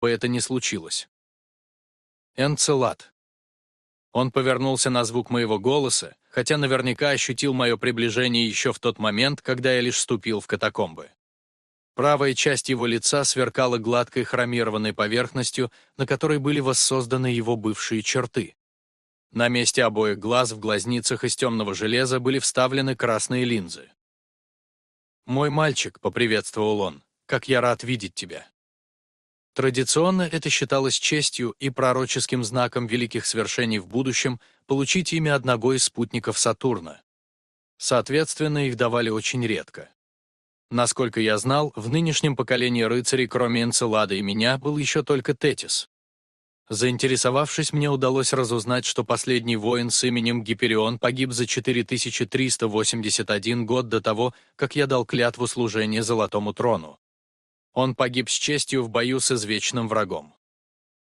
бы это ни случилось. Энцелад. Он повернулся на звук моего голоса, хотя наверняка ощутил мое приближение еще в тот момент, когда я лишь ступил в катакомбы. Правая часть его лица сверкала гладкой хромированной поверхностью, на которой были воссозданы его бывшие черты. На месте обоих глаз в глазницах из темного железа были вставлены красные линзы. «Мой мальчик», — поприветствовал он, — «как я рад видеть тебя». Традиционно это считалось честью и пророческим знаком великих свершений в будущем получить имя одного из спутников Сатурна. Соответственно, их давали очень редко. Насколько я знал, в нынешнем поколении рыцарей, кроме Энцелада и меня, был еще только Тетис. Заинтересовавшись, мне удалось разузнать, что последний воин с именем Гиперион погиб за 4381 год до того, как я дал клятву служения Золотому Трону. Он погиб с честью в бою с извечным врагом.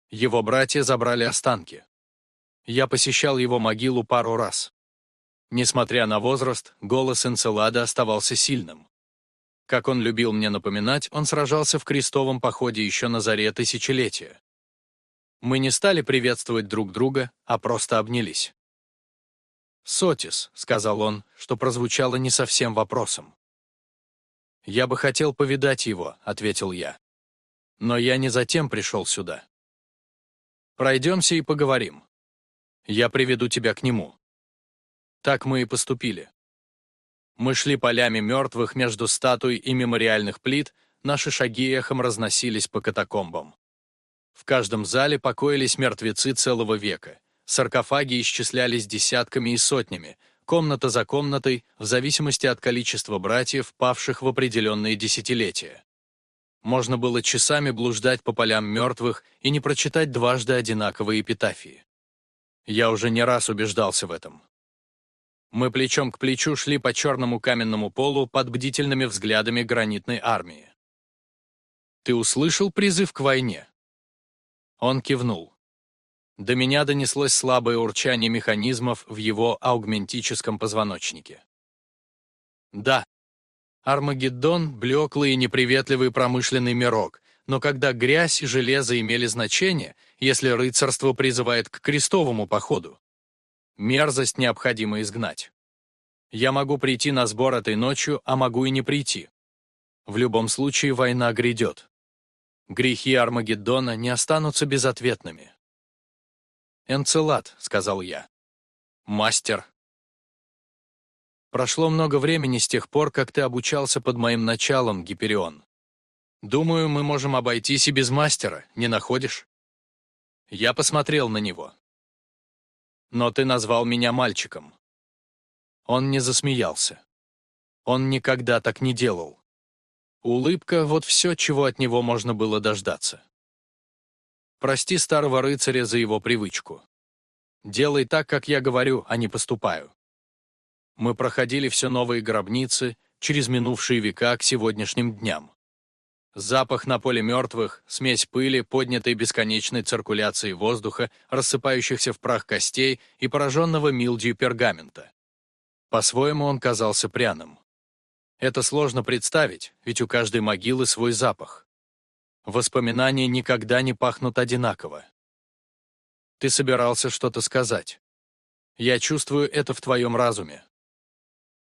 Его братья забрали останки. Я посещал его могилу пару раз. Несмотря на возраст, голос Энцелада оставался сильным. Как он любил мне напоминать, он сражался в крестовом походе еще на заре тысячелетия. Мы не стали приветствовать друг друга, а просто обнялись. «Сотис», — сказал он, что прозвучало не совсем вопросом. «Я бы хотел повидать его», — ответил я. «Но я не затем пришел сюда. Пройдемся и поговорим. Я приведу тебя к нему». Так мы и поступили. Мы шли полями мертвых между статуй и мемориальных плит, наши шаги эхом разносились по катакомбам. В каждом зале покоились мертвецы целого века. Саркофаги исчислялись десятками и сотнями, комната за комнатой, в зависимости от количества братьев, павших в определенные десятилетия. Можно было часами блуждать по полям мертвых и не прочитать дважды одинаковые эпитафии. Я уже не раз убеждался в этом. Мы плечом к плечу шли по черному каменному полу под бдительными взглядами гранитной армии. «Ты услышал призыв к войне?» Он кивнул. До меня донеслось слабое урчание механизмов в его аугментическом позвоночнике. Да, Армагеддон — блеклый и неприветливый промышленный мирок, но когда грязь и железо имели значение, если рыцарство призывает к крестовому походу, мерзость необходимо изгнать. Я могу прийти на сбор этой ночью, а могу и не прийти. В любом случае война грядет. Грехи Армагеддона не останутся безответными. «Энцелад», — сказал я. «Мастер». Прошло много времени с тех пор, как ты обучался под моим началом, Гиперион. Думаю, мы можем обойтись и без мастера, не находишь? Я посмотрел на него. Но ты назвал меня мальчиком. Он не засмеялся. Он никогда так не делал. Улыбка — вот все, чего от него можно было дождаться. Прости старого рыцаря за его привычку. Делай так, как я говорю, а не поступаю. Мы проходили все новые гробницы, через минувшие века к сегодняшним дням. Запах на поле мертвых, смесь пыли, поднятой бесконечной циркуляцией воздуха, рассыпающихся в прах костей и пораженного милдью пергамента. По-своему он казался пряным. Это сложно представить, ведь у каждой могилы свой запах. Воспоминания никогда не пахнут одинаково. Ты собирался что-то сказать. Я чувствую это в твоем разуме.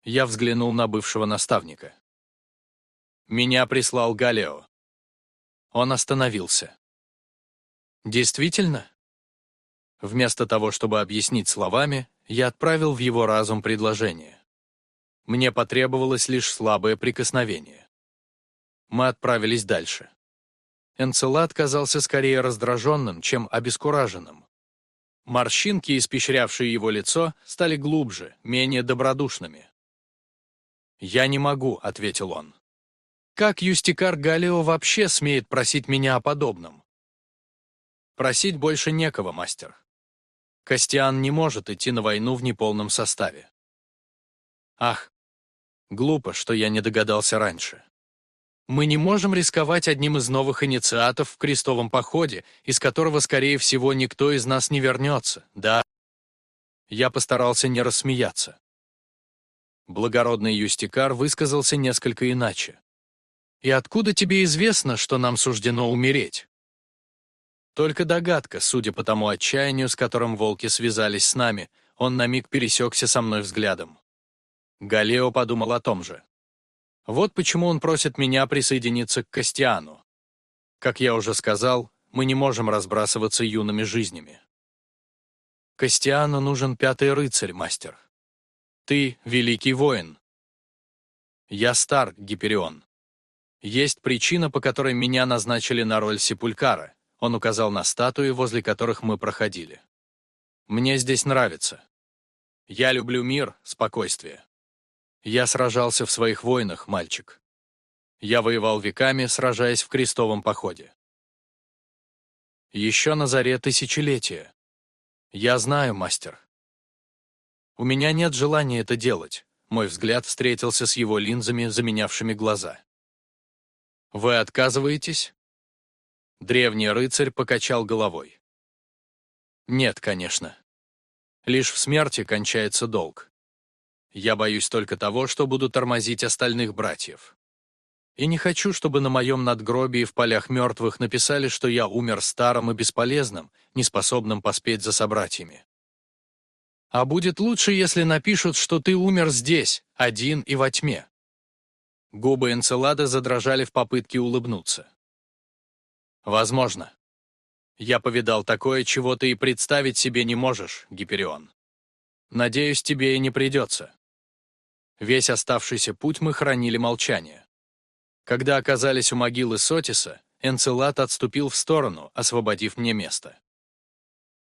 Я взглянул на бывшего наставника. Меня прислал Галео. Он остановился. Действительно? Вместо того, чтобы объяснить словами, я отправил в его разум предложение. Мне потребовалось лишь слабое прикосновение. Мы отправились дальше. Энцелад казался скорее раздраженным, чем обескураженным. Морщинки, испещрявшие его лицо, стали глубже, менее добродушными. «Я не могу», — ответил он. «Как юстикар Галио вообще смеет просить меня о подобном?» «Просить больше некого, мастер. Костян не может идти на войну в неполном составе». «Ах, глупо, что я не догадался раньше». Мы не можем рисковать одним из новых инициатов в крестовом походе, из которого, скорее всего, никто из нас не вернется, да? Я постарался не рассмеяться. Благородный юстикар высказался несколько иначе. «И откуда тебе известно, что нам суждено умереть?» Только догадка, судя по тому отчаянию, с которым волки связались с нами, он на миг пересекся со мной взглядом. Галео подумал о том же. Вот почему он просит меня присоединиться к Костиану. Как я уже сказал, мы не можем разбрасываться юными жизнями. Костиану нужен пятый рыцарь, мастер. Ты — великий воин. Я стар, Гиперион. Есть причина, по которой меня назначили на роль Сепулькара. Он указал на статуи, возле которых мы проходили. Мне здесь нравится. Я люблю мир, спокойствие. Я сражался в своих войнах, мальчик. Я воевал веками, сражаясь в крестовом походе. Еще на заре тысячелетия. Я знаю, мастер. У меня нет желания это делать. Мой взгляд встретился с его линзами, заменявшими глаза. Вы отказываетесь? Древний рыцарь покачал головой. Нет, конечно. Лишь в смерти кончается долг. Я боюсь только того, что буду тормозить остальных братьев. И не хочу, чтобы на моем надгробии в полях мертвых написали, что я умер старым и бесполезным, неспособным поспеть за собратьями. А будет лучше, если напишут, что ты умер здесь, один и во тьме. Губы Энцелада задрожали в попытке улыбнуться. Возможно. Я повидал такое, чего ты и представить себе не можешь, Гиперион. Надеюсь, тебе и не придется. Весь оставшийся путь мы хранили молчание. Когда оказались у могилы Сотиса, Энцелад отступил в сторону, освободив мне место.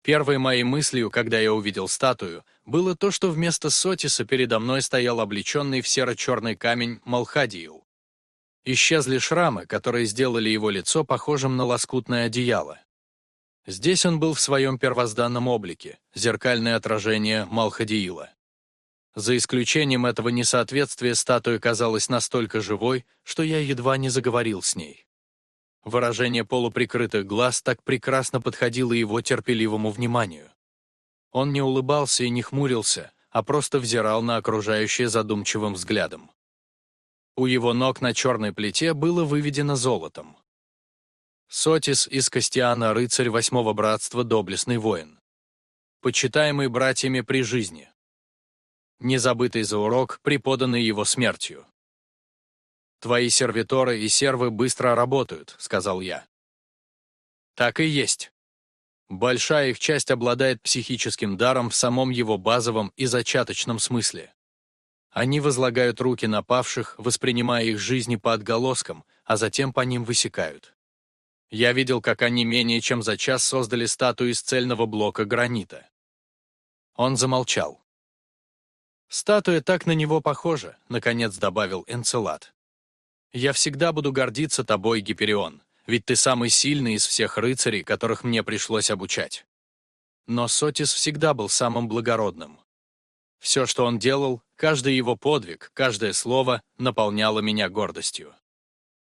Первой моей мыслью, когда я увидел статую, было то, что вместо Сотиса передо мной стоял облеченный в серо-черный камень Малхадиил. Исчезли шрамы, которые сделали его лицо похожим на лоскутное одеяло. Здесь он был в своем первозданном облике, зеркальное отражение Малхадиила. За исключением этого несоответствия статуя казалась настолько живой, что я едва не заговорил с ней. Выражение полуприкрытых глаз так прекрасно подходило его терпеливому вниманию. Он не улыбался и не хмурился, а просто взирал на окружающее задумчивым взглядом. У его ног на черной плите было выведено золотом. Сотис из Костиана, рыцарь восьмого братства, доблестный воин. Почитаемый братьями при жизни незабытый за урок, преподанный его смертью. «Твои сервиторы и сервы быстро работают», — сказал я. Так и есть. Большая их часть обладает психическим даром в самом его базовом и зачаточном смысле. Они возлагают руки на павших, воспринимая их жизни по отголоскам, а затем по ним высекают. Я видел, как они менее чем за час создали статую из цельного блока гранита. Он замолчал. «Статуя так на него похожа», — наконец добавил Энцелад. «Я всегда буду гордиться тобой, Гиперион, ведь ты самый сильный из всех рыцарей, которых мне пришлось обучать. Но Сотис всегда был самым благородным. Все, что он делал, каждый его подвиг, каждое слово наполняло меня гордостью.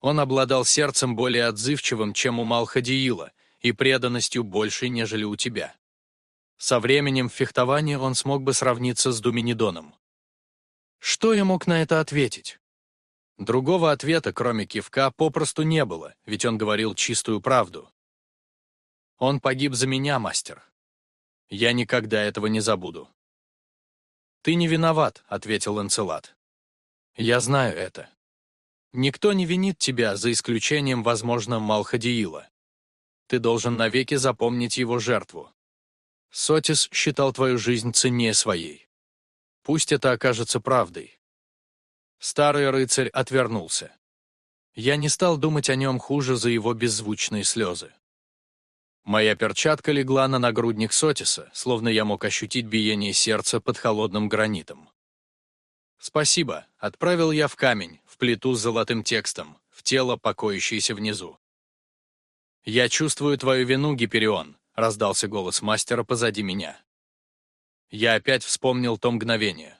Он обладал сердцем более отзывчивым, чем у Малхадиила, и преданностью большей, нежели у тебя. Со временем в фехтовании он смог бы сравниться с Думинидоном. Что я мог на это ответить? Другого ответа, кроме кивка, попросту не было, ведь он говорил чистую правду. Он погиб за меня, мастер. Я никогда этого не забуду. «Ты не виноват», — ответил Энцелад. «Я знаю это. Никто не винит тебя, за исключением, возможно, Малхадиила. Ты должен навеки запомнить его жертву. Сотис считал твою жизнь ценнее своей. Пусть это окажется правдой. Старый рыцарь отвернулся. Я не стал думать о нем хуже за его беззвучные слезы. Моя перчатка легла на нагрудник Сотиса, словно я мог ощутить биение сердца под холодным гранитом. «Спасибо», — отправил я в камень, в плиту с золотым текстом, в тело, покоящееся внизу. «Я чувствую твою вину, Гиперион, — раздался голос мастера позади меня. Я опять вспомнил то мгновение.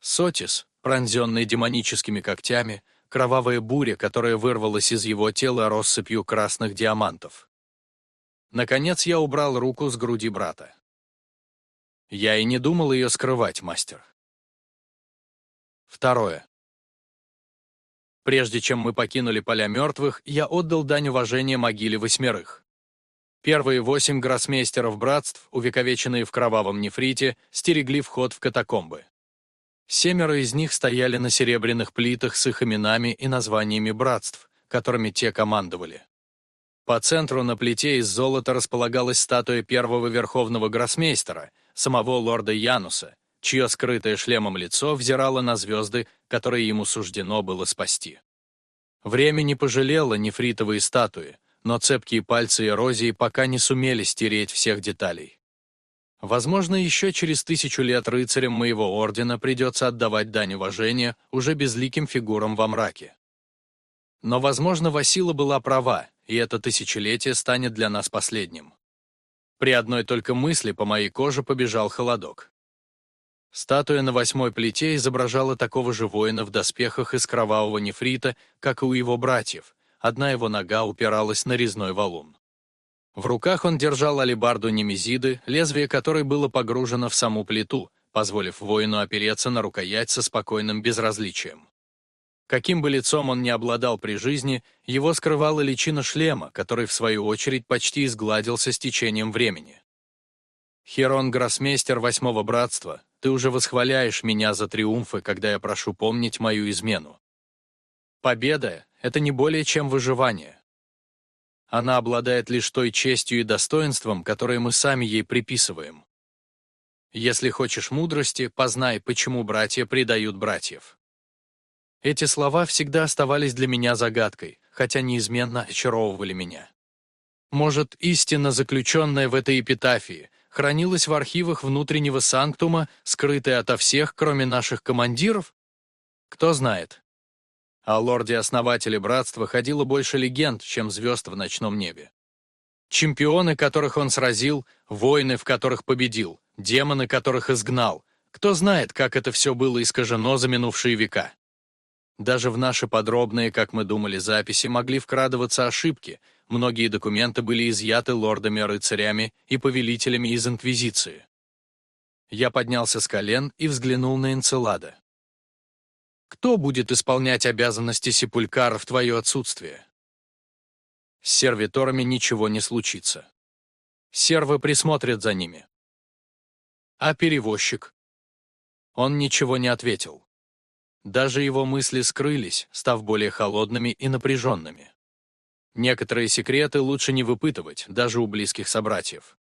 Сотис, пронзенный демоническими когтями, кровавая буря, которая вырвалась из его тела россыпью красных диамантов. Наконец я убрал руку с груди брата. Я и не думал ее скрывать, мастер. Второе. Прежде чем мы покинули поля мертвых, я отдал дань уважения могиле восьмерых. Первые восемь гроссмейстеров братств, увековеченные в кровавом нефрите, стерегли вход в катакомбы. Семеро из них стояли на серебряных плитах с их именами и названиями братств, которыми те командовали. По центру на плите из золота располагалась статуя первого верховного гроссмейстера, самого лорда Януса, чье скрытое шлемом лицо взирало на звезды, которые ему суждено было спасти. Время не пожалело нефритовые статуи, но цепкие пальцы эрозии пока не сумели стереть всех деталей. Возможно, еще через тысячу лет рыцарям моего ордена придется отдавать дань уважения уже безликим фигурам во мраке. Но, возможно, Васила была права, и это тысячелетие станет для нас последним. При одной только мысли по моей коже побежал холодок. Статуя на восьмой плите изображала такого же воина в доспехах из кровавого нефрита, как и у его братьев, одна его нога упиралась на резной валун. В руках он держал алебарду Немезиды, лезвие которой было погружено в саму плиту, позволив воину опереться на рукоять со спокойным безразличием. Каким бы лицом он ни обладал при жизни, его скрывала личина шлема, который, в свою очередь, почти изгладился с течением времени. Херон Гроссмейстер Восьмого Братства, ты уже восхваляешь меня за триумфы, когда я прошу помнить мою измену. Победа — это не более чем выживание. Она обладает лишь той честью и достоинством, которые мы сами ей приписываем. Если хочешь мудрости, познай, почему братья предают братьев. Эти слова всегда оставались для меня загадкой, хотя неизменно очаровывали меня. Может, истина, заключенная в этой эпитафии, хранилась в архивах внутреннего санктума, скрытая ото всех, кроме наших командиров? Кто знает. О лорде-основателе братства ходило больше легенд, чем звезд в ночном небе. Чемпионы, которых он сразил, воины, в которых победил, демоны, которых изгнал. Кто знает, как это все было искажено за минувшие века. Даже в наши подробные, как мы думали, записи могли вкрадываться ошибки, многие документы были изъяты лордами-рыцарями и повелителями из Инквизиции. Я поднялся с колен и взглянул на Энцелада. Кто будет исполнять обязанности сепулькара в твое отсутствие? С сервиторами ничего не случится. Сервы присмотрят за ними. А перевозчик? Он ничего не ответил. Даже его мысли скрылись, став более холодными и напряженными. Некоторые секреты лучше не выпытывать, даже у близких собратьев.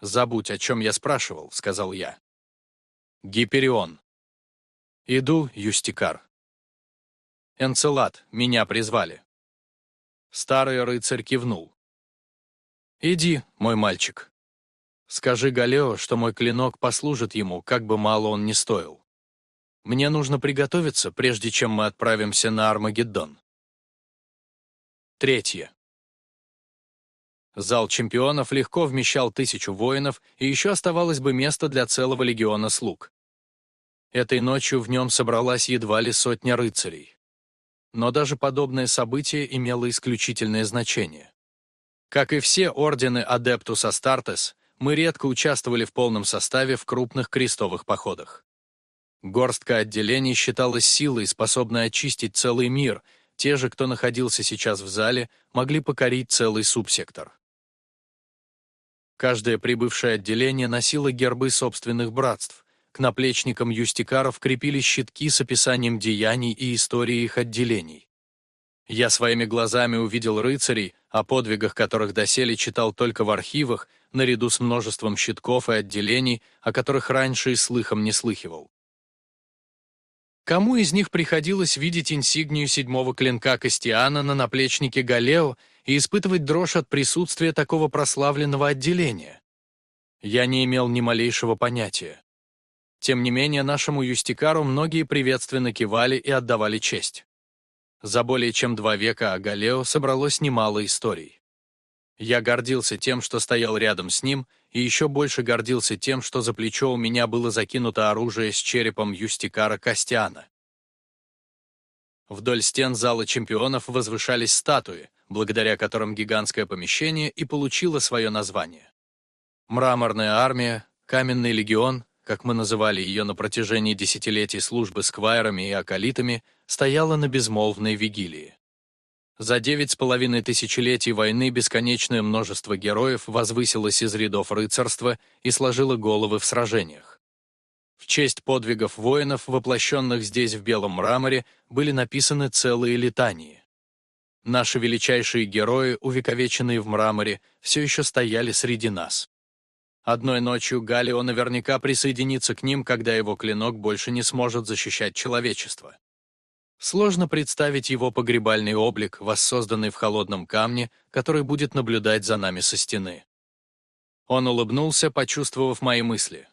«Забудь, о чем я спрашивал», — сказал я. «Гиперион, «Иду, Юстикар». «Энцелад, меня призвали». Старый рыцарь кивнул. «Иди, мой мальчик. Скажи Галео, что мой клинок послужит ему, как бы мало он ни стоил. Мне нужно приготовиться, прежде чем мы отправимся на Армагеддон». Третье. Зал чемпионов легко вмещал тысячу воинов, и еще оставалось бы место для целого легиона слуг. Этой ночью в нем собралась едва ли сотня рыцарей. Но даже подобное событие имело исключительное значение. Как и все ордены Адептус Астартес, мы редко участвовали в полном составе в крупных крестовых походах. Горстка отделений считалась силой, способной очистить целый мир, те же, кто находился сейчас в зале, могли покорить целый субсектор. Каждое прибывшее отделение носило гербы собственных братств, к наплечникам юстикаров крепились щитки с описанием деяний и истории их отделений. Я своими глазами увидел рыцарей, о подвигах которых доселе читал только в архивах, наряду с множеством щитков и отделений, о которых раньше и слыхом не слыхивал. Кому из них приходилось видеть инсигнию седьмого клинка Костиана на наплечнике Галео и испытывать дрожь от присутствия такого прославленного отделения? Я не имел ни малейшего понятия. Тем не менее, нашему юстикару многие приветственно кивали и отдавали честь. За более чем два века о Галео собралось немало историй. Я гордился тем, что стоял рядом с ним, и еще больше гордился тем, что за плечо у меня было закинуто оружие с черепом юстикара Костяна. Вдоль стен зала чемпионов возвышались статуи, благодаря которым гигантское помещение и получило свое название. Мраморная армия, каменный легион, как мы называли ее на протяжении десятилетий службы с квайрами и акалитами, стояла на безмолвной вигилии. За девять с половиной тысячелетий войны бесконечное множество героев возвысилось из рядов рыцарства и сложило головы в сражениях. В честь подвигов воинов, воплощенных здесь в белом мраморе, были написаны целые летании. Наши величайшие герои, увековеченные в мраморе, все еще стояли среди нас. Одной ночью Галио наверняка присоединится к ним, когда его клинок больше не сможет защищать человечество. Сложно представить его погребальный облик, воссозданный в холодном камне, который будет наблюдать за нами со стены. Он улыбнулся, почувствовав мои мысли.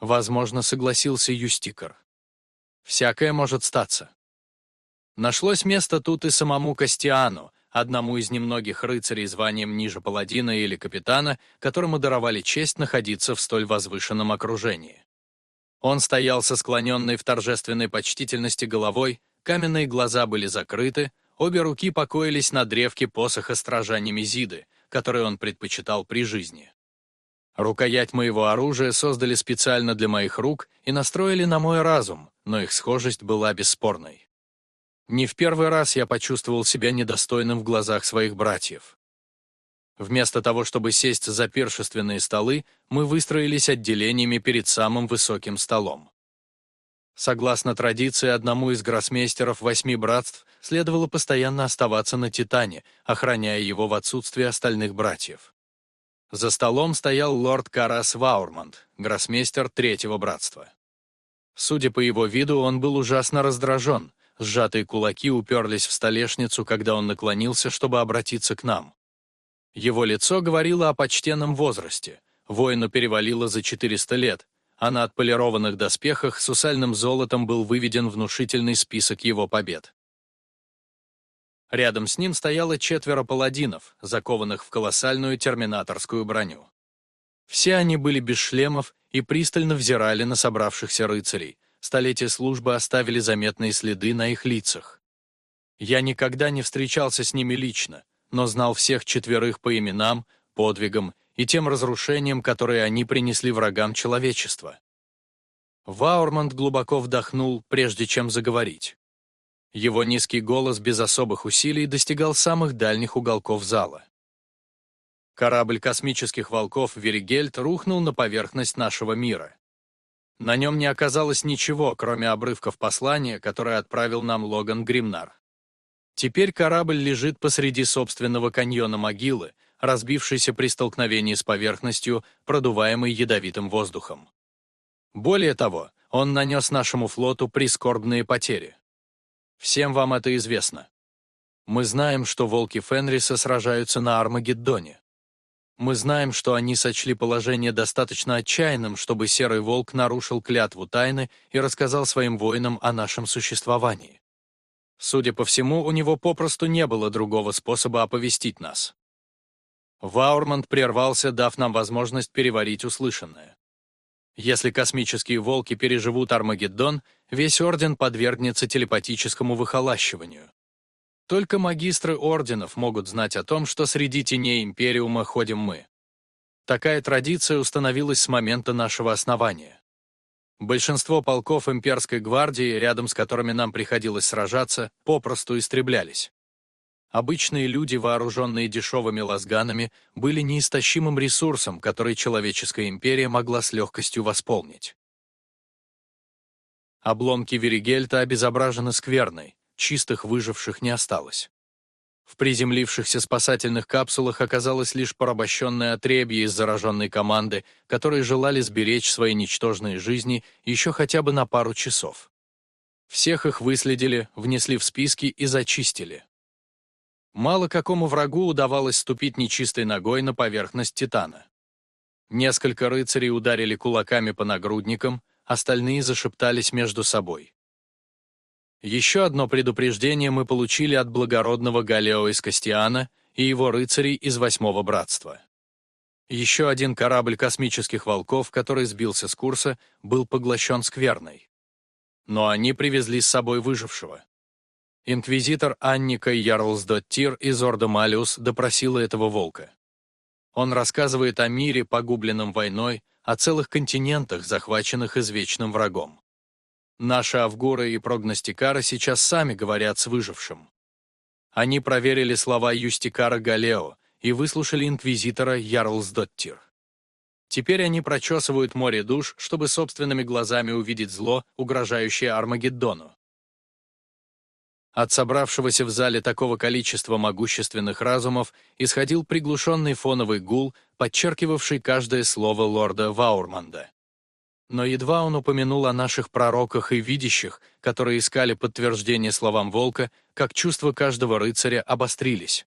Возможно, согласился Юстикар. Всякое может статься. Нашлось место тут и самому Костиану, одному из немногих рыцарей званием ниже паладина или капитана, которому даровали честь находиться в столь возвышенном окружении. Он стоял со склоненной в торжественной почтительности головой, каменные глаза были закрыты, обе руки покоились на древке посоха стража Немезиды, который он предпочитал при жизни. Рукоять моего оружия создали специально для моих рук и настроили на мой разум, но их схожесть была бесспорной. Не в первый раз я почувствовал себя недостойным в глазах своих братьев. Вместо того, чтобы сесть за пиршественные столы, мы выстроились отделениями перед самым высоким столом. Согласно традиции, одному из гроссмейстеров восьми братств следовало постоянно оставаться на Титане, охраняя его в отсутствие остальных братьев. За столом стоял лорд Карас Ваурмонт, гроссмейстер третьего братства. Судя по его виду, он был ужасно раздражен, Сжатые кулаки уперлись в столешницу, когда он наклонился, чтобы обратиться к нам. Его лицо говорило о почтенном возрасте. Воину перевалило за 400 лет, а на отполированных доспехах с усальным золотом был выведен внушительный список его побед. Рядом с ним стояло четверо паладинов, закованных в колоссальную терминаторскую броню. Все они были без шлемов и пристально взирали на собравшихся рыцарей, столетия службы оставили заметные следы на их лицах. Я никогда не встречался с ними лично, но знал всех четверых по именам, подвигам и тем разрушениям, которые они принесли врагам человечества. Ваурмонт глубоко вдохнул, прежде чем заговорить. Его низкий голос без особых усилий достигал самых дальних уголков зала. Корабль космических волков «Веригельт» рухнул на поверхность нашего мира. На нем не оказалось ничего, кроме обрывков послания, которое отправил нам Логан Гримнар. Теперь корабль лежит посреди собственного каньона могилы, разбившийся при столкновении с поверхностью, продуваемой ядовитым воздухом. Более того, он нанес нашему флоту прискорбные потери. Всем вам это известно. Мы знаем, что волки Фенриса сражаются на Армагеддоне. Мы знаем, что они сочли положение достаточно отчаянным, чтобы Серый Волк нарушил клятву тайны и рассказал своим воинам о нашем существовании. Судя по всему, у него попросту не было другого способа оповестить нас. Ваурмонт прервался, дав нам возможность переварить услышанное. Если космические волки переживут Армагеддон, весь Орден подвергнется телепатическому выхолащиванию. Только магистры орденов могут знать о том, что среди теней Империума ходим мы. Такая традиция установилась с момента нашего основания. Большинство полков имперской гвардии, рядом с которыми нам приходилось сражаться, попросту истреблялись. Обычные люди, вооруженные дешевыми лазганами, были неистощимым ресурсом, который человеческая империя могла с легкостью восполнить. Обломки Веригельта обезображены скверной, чистых выживших не осталось. В приземлившихся спасательных капсулах оказалось лишь порабощенное отребье из зараженной команды, которые желали сберечь свои ничтожные жизни еще хотя бы на пару часов. Всех их выследили, внесли в списки и зачистили. Мало какому врагу удавалось ступить нечистой ногой на поверхность Титана. Несколько рыцарей ударили кулаками по нагрудникам, остальные зашептались между собой. Еще одно предупреждение мы получили от благородного Галео из Кастиана и его рыцарей из Восьмого Братства. Еще один корабль космических волков, который сбился с курса, был поглощен скверной. Но они привезли с собой выжившего. Инквизитор Анника Ярлсдоттир из Орда Малиус допросила этого волка. Он рассказывает о мире, погубленном войной, о целых континентах, захваченных извечным врагом. Наши авгуры и прогностикары сейчас сами говорят с выжившим. Они проверили слова Юстикара Галео и выслушали инквизитора Ярлсдоттир. Теперь они прочесывают море душ, чтобы собственными глазами увидеть зло, угрожающее Армагеддону. От собравшегося в зале такого количества могущественных разумов исходил приглушенный фоновый гул, подчеркивавший каждое слово лорда Ваурманда. Но едва он упомянул о наших пророках и видящих, которые искали подтверждение словам волка, как чувства каждого рыцаря обострились.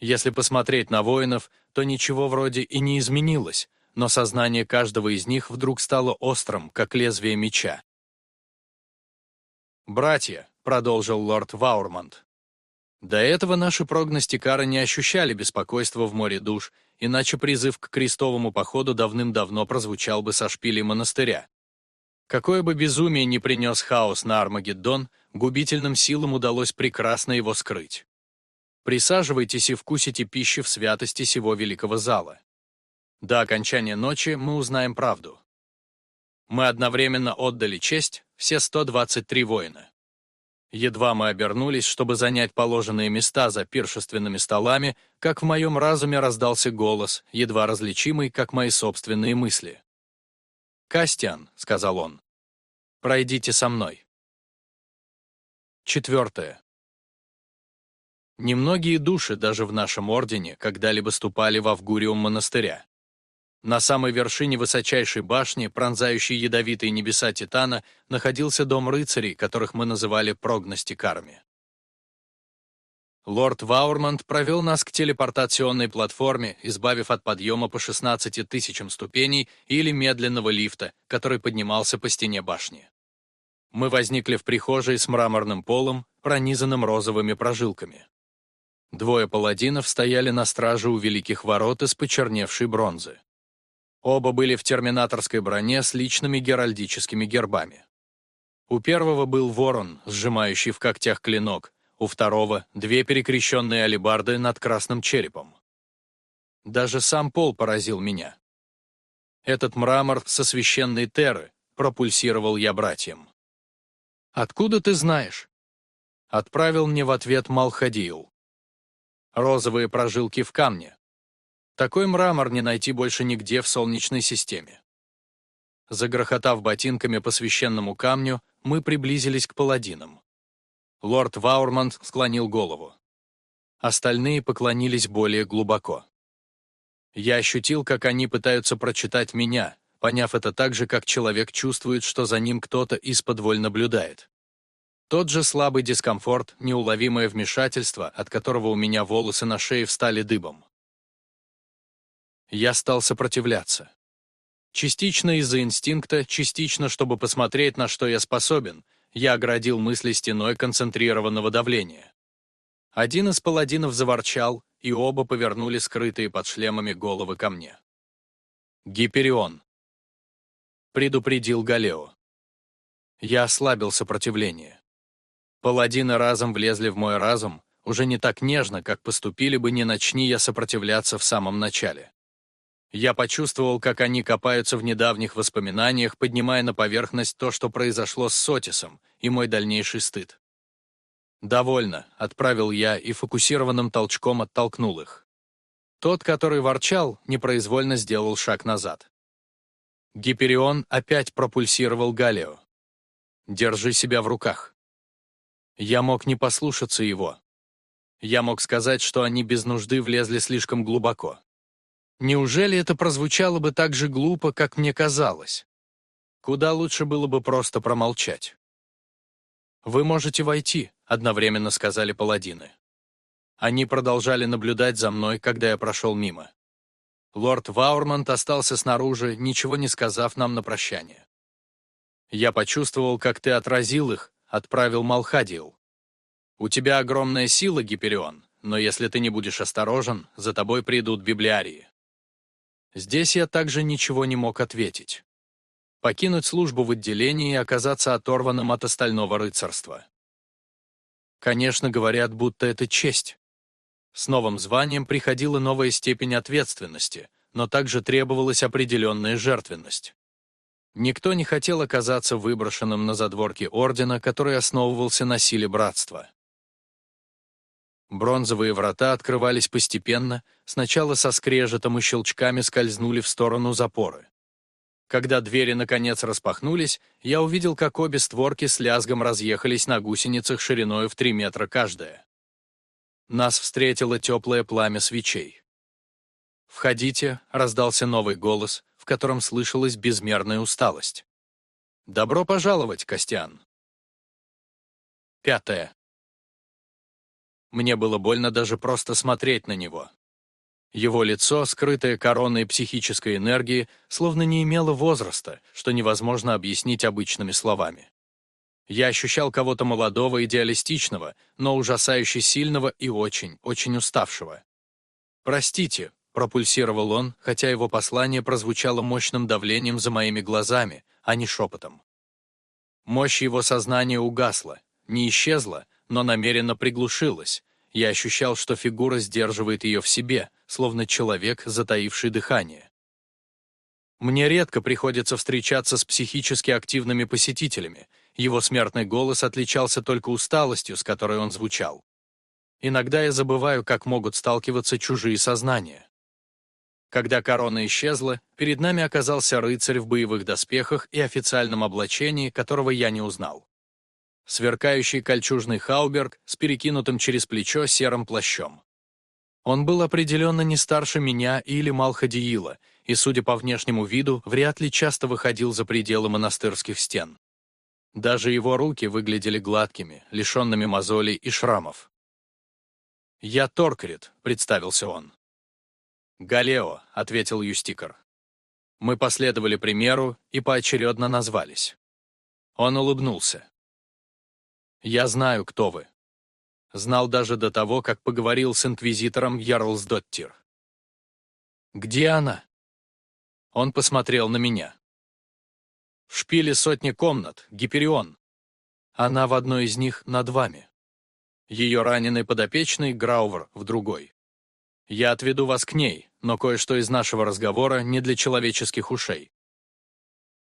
Если посмотреть на воинов, то ничего вроде и не изменилось, но сознание каждого из них вдруг стало острым, как лезвие меча. «Братья», продолжил лорд Ваурмонт. До этого наши прогностикары не ощущали беспокойства в море душ, иначе призыв к крестовому походу давным-давно прозвучал бы со шпилей монастыря. Какое бы безумие ни принес хаос на Армагеддон, губительным силам удалось прекрасно его скрыть. Присаживайтесь и вкусите пищи в святости сего великого зала. До окончания ночи мы узнаем правду. Мы одновременно отдали честь, все 123 воина. Едва мы обернулись, чтобы занять положенные места за пиршественными столами, как в моем разуме раздался голос, едва различимый, как мои собственные мысли. «Кастиан», — сказал он, — «пройдите со мной». Четвертое. Немногие души даже в нашем ордене когда-либо ступали в Авгуриум монастыря. На самой вершине высочайшей башни, пронзающей ядовитые небеса Титана, находился дом рыцарей, которых мы называли прогностикарами. Лорд Ваурмонт провел нас к телепортационной платформе, избавив от подъема по 16 тысячам ступеней или медленного лифта, который поднимался по стене башни. Мы возникли в прихожей с мраморным полом, пронизанным розовыми прожилками. Двое паладинов стояли на страже у великих ворот из почерневшей бронзы. Оба были в терминаторской броне с личными геральдическими гербами. У первого был ворон, сжимающий в когтях клинок, у второго — две перекрещенные алебарды над красным черепом. Даже сам пол поразил меня. Этот мрамор со священной терры, пропульсировал я братьям. «Откуда ты знаешь?» Отправил мне в ответ Малхадиил. Розовые прожилки в камне. Такой мрамор не найти больше нигде в Солнечной системе. Загрохотав ботинками по священному камню, мы приблизились к паладинам. Лорд Ваурмонт склонил голову. Остальные поклонились более глубоко. Я ощутил, как они пытаются прочитать меня, поняв это так же, как человек чувствует, что за ним кто-то из-под наблюдает. Тот же слабый дискомфорт, неуловимое вмешательство, от которого у меня волосы на шее встали дыбом. Я стал сопротивляться. Частично из-за инстинкта, частично, чтобы посмотреть, на что я способен, я оградил мысли стеной концентрированного давления. Один из паладинов заворчал, и оба повернули скрытые под шлемами головы ко мне. «Гиперион», — предупредил Галео. Я ослабил сопротивление. Паладины разом влезли в мой разум, уже не так нежно, как поступили бы, не начни я сопротивляться в самом начале. Я почувствовал, как они копаются в недавних воспоминаниях, поднимая на поверхность то, что произошло с Сотисом, и мой дальнейший стыд. «Довольно», — отправил я и фокусированным толчком оттолкнул их. Тот, который ворчал, непроизвольно сделал шаг назад. Гиперион опять пропульсировал Галио. «Держи себя в руках». Я мог не послушаться его. Я мог сказать, что они без нужды влезли слишком глубоко. Неужели это прозвучало бы так же глупо, как мне казалось? Куда лучше было бы просто промолчать. «Вы можете войти», — одновременно сказали паладины. Они продолжали наблюдать за мной, когда я прошел мимо. Лорд Ваурмонт остался снаружи, ничего не сказав нам на прощание. Я почувствовал, как ты отразил их, отправил Малхадиил. У тебя огромная сила, Гиперион, но если ты не будешь осторожен, за тобой придут библиарии. Здесь я также ничего не мог ответить. Покинуть службу в отделении и оказаться оторванным от остального рыцарства. Конечно, говорят, будто это честь. С новым званием приходила новая степень ответственности, но также требовалась определенная жертвенность. Никто не хотел оказаться выброшенным на задворки ордена, который основывался на силе братства. Бронзовые врата открывались постепенно, сначала со скрежетом и щелчками скользнули в сторону запоры. Когда двери наконец распахнулись, я увидел, как обе створки с лязгом разъехались на гусеницах шириной в три метра каждая. Нас встретило теплое пламя свечей. «Входите», — раздался новый голос, в котором слышалась безмерная усталость. «Добро пожаловать, Костян!» Пятое. Мне было больно даже просто смотреть на него. Его лицо, скрытое короной психической энергии, словно не имело возраста, что невозможно объяснить обычными словами. Я ощущал кого-то молодого, идеалистичного, но ужасающе сильного и очень, очень уставшего. «Простите», — пропульсировал он, хотя его послание прозвучало мощным давлением за моими глазами, а не шепотом. Мощь его сознания угасла, не исчезла, но намеренно приглушилась, я ощущал, что фигура сдерживает ее в себе, словно человек, затаивший дыхание. Мне редко приходится встречаться с психически активными посетителями. Его смертный голос отличался только усталостью, с которой он звучал. Иногда я забываю, как могут сталкиваться чужие сознания. Когда корона исчезла, перед нами оказался рыцарь в боевых доспехах и официальном облачении, которого я не узнал сверкающий кольчужный хауберг с перекинутым через плечо серым плащом. Он был определенно не старше меня или Малхадиила, и, судя по внешнему виду, вряд ли часто выходил за пределы монастырских стен. Даже его руки выглядели гладкими, лишенными мозолей и шрамов. «Я Торкрит», — представился он. «Галео», — ответил Юстикар. Мы последовали примеру и поочередно назвались. Он улыбнулся. Я знаю, кто вы. Знал даже до того, как поговорил с инквизитором Ярлсдоттир. Где она? Он посмотрел на меня. В шпиле сотни комнат, Гиперион. Она в одной из них над вами. Ее раненый подопечный Граувер в другой. Я отведу вас к ней, но кое-что из нашего разговора не для человеческих ушей.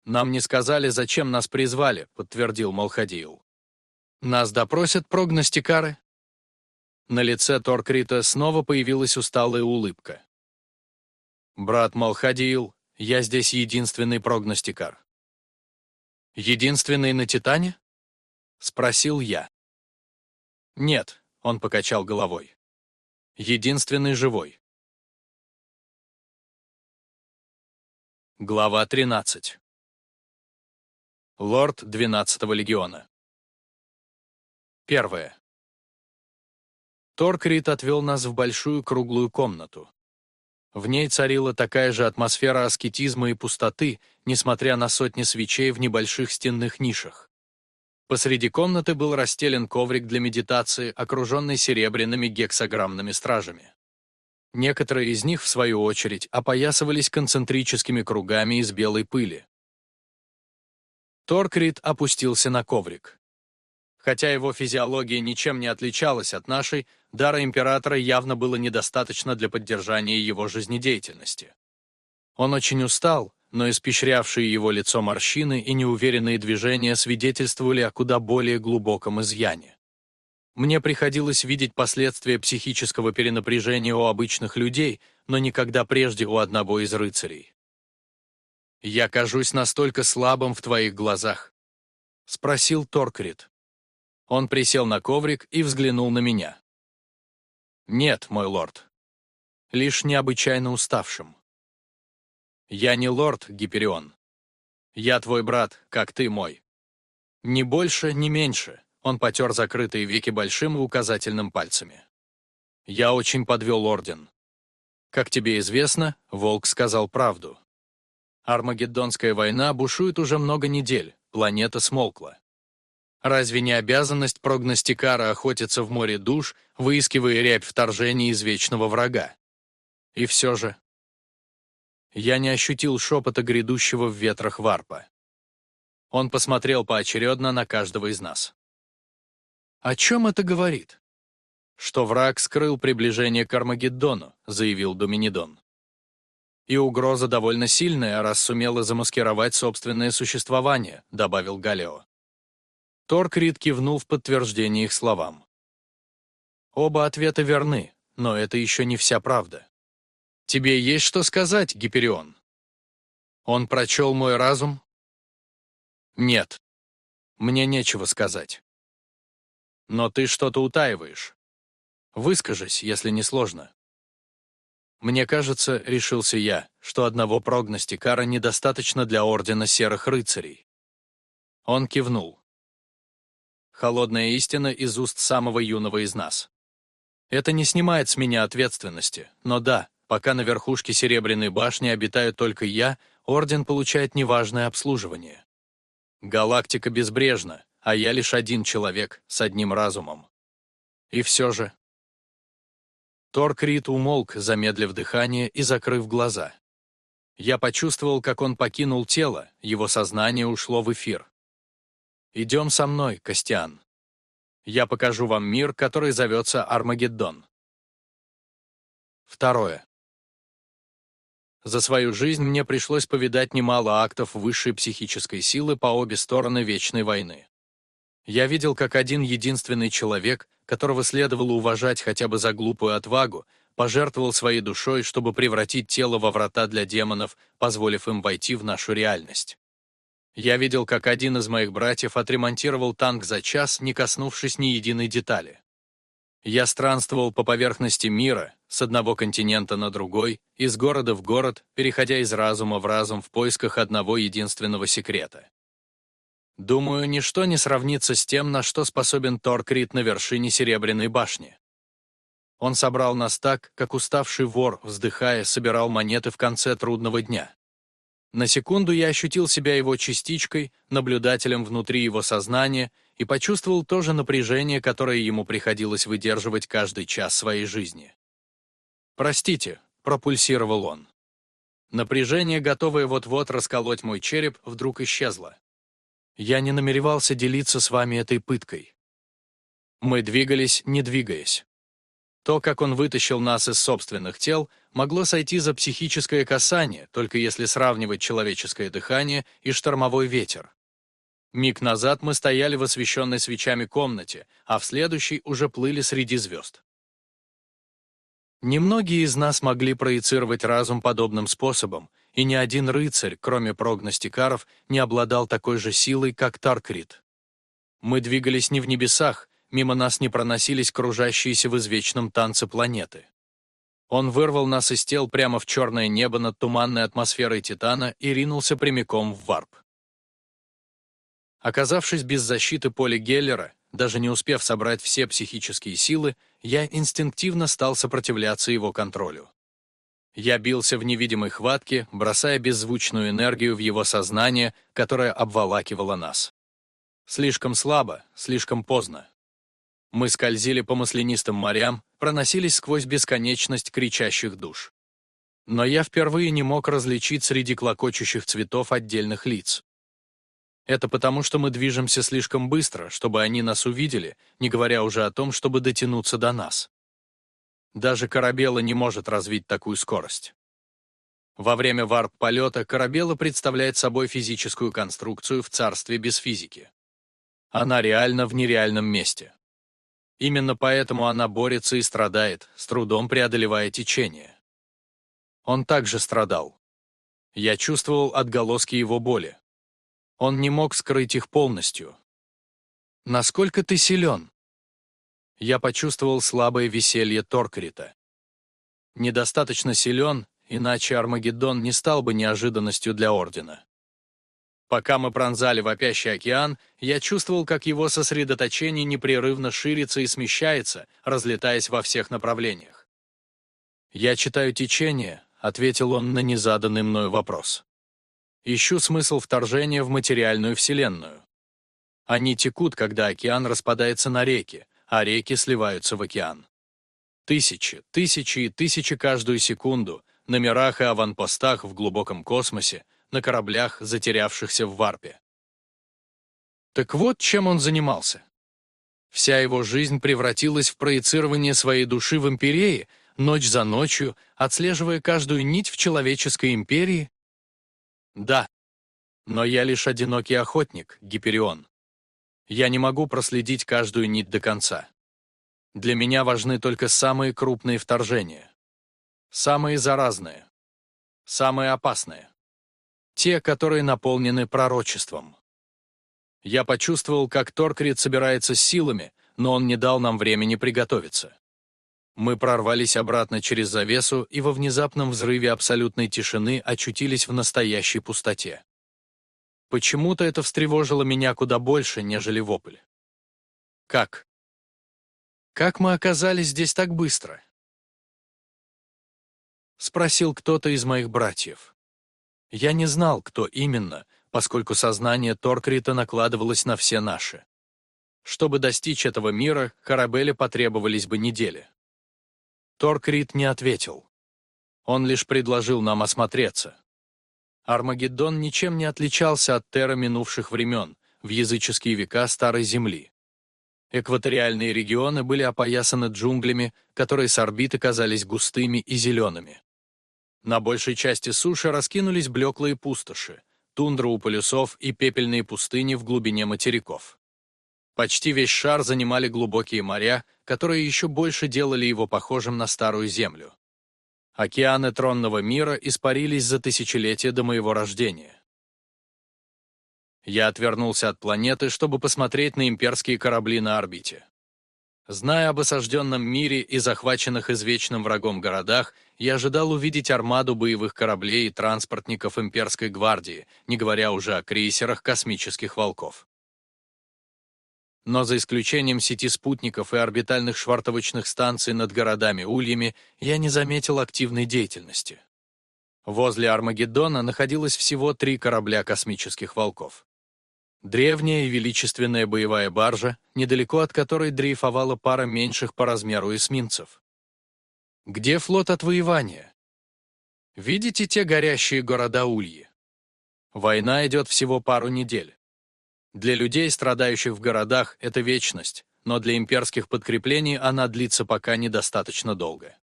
Нам не сказали, зачем нас призвали, подтвердил Малхадиил. Нас допросят прогностикары?» На лице Торкрита снова появилась усталая улыбка. «Брат Малхадиил, я здесь единственный прогностикар». «Единственный на Титане?» — спросил я. «Нет», — он покачал головой. «Единственный живой». Глава 13. Лорд 12-го легиона. Первое. Торкрит отвел нас в большую круглую комнату. В ней царила такая же атмосфера аскетизма и пустоты, несмотря на сотни свечей в небольших стенных нишах. Посреди комнаты был расстелен коврик для медитации, окруженный серебряными гексограммными стражами. Некоторые из них, в свою очередь, опоясывались концентрическими кругами из белой пыли. Торкрит опустился на коврик. Хотя его физиология ничем не отличалась от нашей, дара императора явно было недостаточно для поддержания его жизнедеятельности. Он очень устал, но испещрявшие его лицо морщины и неуверенные движения свидетельствовали о куда более глубоком изъяне. Мне приходилось видеть последствия психического перенапряжения у обычных людей, но никогда прежде у одного из рыцарей. «Я кажусь настолько слабым в твоих глазах?» — спросил Торкрит. Он присел на коврик и взглянул на меня. «Нет, мой лорд. Лишь необычайно уставшим. Я не лорд, Гиперион. Я твой брат, как ты мой. Ни больше, ни меньше», — он потер закрытые веки большим и указательным пальцами. «Я очень подвел орден. Как тебе известно, Волк сказал правду. Армагеддонская война бушует уже много недель, планета смолкла. Разве не обязанность прогностикара охотиться в море душ, выискивая рябь вторжения из вечного врага? И все же... Я не ощутил шепота грядущего в ветрах варпа. Он посмотрел поочередно на каждого из нас. «О чем это говорит?» «Что враг скрыл приближение к Армагеддону», — заявил Доминидон. «И угроза довольно сильная, раз сумела замаскировать собственное существование», — добавил Галео. Торкрит кивнул в подтверждение их словам. Оба ответа верны, но это еще не вся правда. Тебе есть что сказать, Гиперион? Он прочел мой разум? Нет. Мне нечего сказать. Но ты что-то утаиваешь. Выскажись, если не сложно. Мне кажется, решился я, что одного прогностикара недостаточно для Ордена Серых Рыцарей. Он кивнул. Холодная истина из уст самого юного из нас. Это не снимает с меня ответственности, но да, пока на верхушке Серебряной башни обитаю только я, Орден получает неважное обслуживание. Галактика безбрежна, а я лишь один человек с одним разумом. И все же... Торкрит умолк, замедлив дыхание и закрыв глаза. Я почувствовал, как он покинул тело, его сознание ушло в эфир. «Идем со мной, Костян. Я покажу вам мир, который зовется Армагеддон». Второе. За свою жизнь мне пришлось повидать немало актов высшей психической силы по обе стороны Вечной войны. Я видел, как один единственный человек, которого следовало уважать хотя бы за глупую отвагу, пожертвовал своей душой, чтобы превратить тело во врата для демонов, позволив им войти в нашу реальность. Я видел, как один из моих братьев отремонтировал танк за час, не коснувшись ни единой детали. Я странствовал по поверхности мира, с одного континента на другой, из города в город, переходя из разума в разум в поисках одного единственного секрета. Думаю, ничто не сравнится с тем, на что способен Торкрит на вершине Серебряной башни. Он собрал нас так, как уставший вор, вздыхая, собирал монеты в конце трудного дня. На секунду я ощутил себя его частичкой, наблюдателем внутри его сознания и почувствовал то же напряжение, которое ему приходилось выдерживать каждый час своей жизни. «Простите», — пропульсировал он. Напряжение, готовое вот-вот расколоть мой череп, вдруг исчезло. Я не намеревался делиться с вами этой пыткой. Мы двигались, не двигаясь. То, как он вытащил нас из собственных тел, могло сойти за психическое касание, только если сравнивать человеческое дыхание и штормовой ветер. Миг назад мы стояли в освещенной свечами комнате, а в следующей уже плыли среди звезд. Немногие из нас могли проецировать разум подобным способом, и ни один рыцарь, кроме прогностикаров, не обладал такой же силой, как Таркрит. Мы двигались не в небесах, мимо нас не проносились кружащиеся в извечном танце планеты. Он вырвал нас из тел прямо в черное небо над туманной атмосферой Титана и ринулся прямиком в варп. Оказавшись без защиты поля Геллера, даже не успев собрать все психические силы, я инстинктивно стал сопротивляться его контролю. Я бился в невидимой хватке, бросая беззвучную энергию в его сознание, которое обволакивало нас. Слишком слабо, слишком поздно. Мы скользили по маслянистым морям, проносились сквозь бесконечность кричащих душ. Но я впервые не мог различить среди клокочущих цветов отдельных лиц. Это потому, что мы движемся слишком быстро, чтобы они нас увидели, не говоря уже о том, чтобы дотянуться до нас. Даже корабела не может развить такую скорость. Во время варп-полета корабела представляет собой физическую конструкцию в царстве без физики. Она реальна в нереальном месте. Именно поэтому она борется и страдает, с трудом преодолевая течение. Он также страдал. Я чувствовал отголоски его боли. Он не мог скрыть их полностью. «Насколько ты силен?» Я почувствовал слабое веселье Торкрита. Недостаточно силен, иначе Армагеддон не стал бы неожиданностью для Ордена. Пока мы пронзали вопящий океан, я чувствовал, как его сосредоточение непрерывно ширится и смещается, разлетаясь во всех направлениях. «Я читаю течение», — ответил он на незаданный мною вопрос. Ищу смысл вторжения в материальную вселенную. Они текут, когда океан распадается на реки, а реки сливаются в океан. Тысячи, тысячи и тысячи каждую секунду, на мирах и аванпостах в глубоком космосе, на кораблях, затерявшихся в варпе. Так вот, чем он занимался. Вся его жизнь превратилась в проецирование своей души в империи, ночь за ночью, отслеживая каждую нить в человеческой империи да. Но я лишь одинокий охотник, Гиперион. Я не могу проследить каждую нить до конца. Для меня важны только самые крупные вторжения. Самые заразные. Самые опасные. Те, которые наполнены пророчеством. Я почувствовал, как Торкрит собирается с силами, но он не дал нам времени приготовиться. Мы прорвались обратно через завесу и во внезапном взрыве абсолютной тишины очутились в настоящей пустоте. Почему-то это встревожило меня куда больше, нежели вопль. Как? Как мы оказались здесь так быстро? Спросил кто-то из моих братьев. Я не знал, кто именно, поскольку сознание Торкрита накладывалось на все наши. Чтобы достичь этого мира, Харабеле потребовались бы недели. Торкрит не ответил. Он лишь предложил нам осмотреться. Армагеддон ничем не отличался от Терра минувших времен, в языческие века Старой Земли. Экваториальные регионы были опоясаны джунглями, которые с орбиты казались густыми и зелеными. На большей части суши раскинулись блеклые пустоши, тундра у полюсов и пепельные пустыни в глубине материков. Почти весь шар занимали глубокие моря, которые еще больше делали его похожим на старую землю. Океаны тронного мира испарились за тысячелетия до моего рождения. Я отвернулся от планеты, чтобы посмотреть на имперские корабли на орбите. Зная об осажденном мире и захваченных извечным врагом городах, я ожидал увидеть армаду боевых кораблей и транспортников имперской гвардии, не говоря уже о крейсерах космических волков но за исключением сети спутников и орбитальных швартовочных станций над городами-ульями я не заметил активной деятельности. Возле Армагеддона находилось всего три корабля космических волков. Древняя и величественная боевая баржа, недалеко от которой дрейфовала пара меньших по размеру эсминцев. Где флот отвоевания? Видите те горящие города Ульи? Война идет всего пару недель. Для людей, страдающих в городах, это вечность, но для имперских подкреплений она длится пока недостаточно долго.